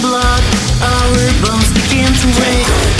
blood, our bones begin to wake.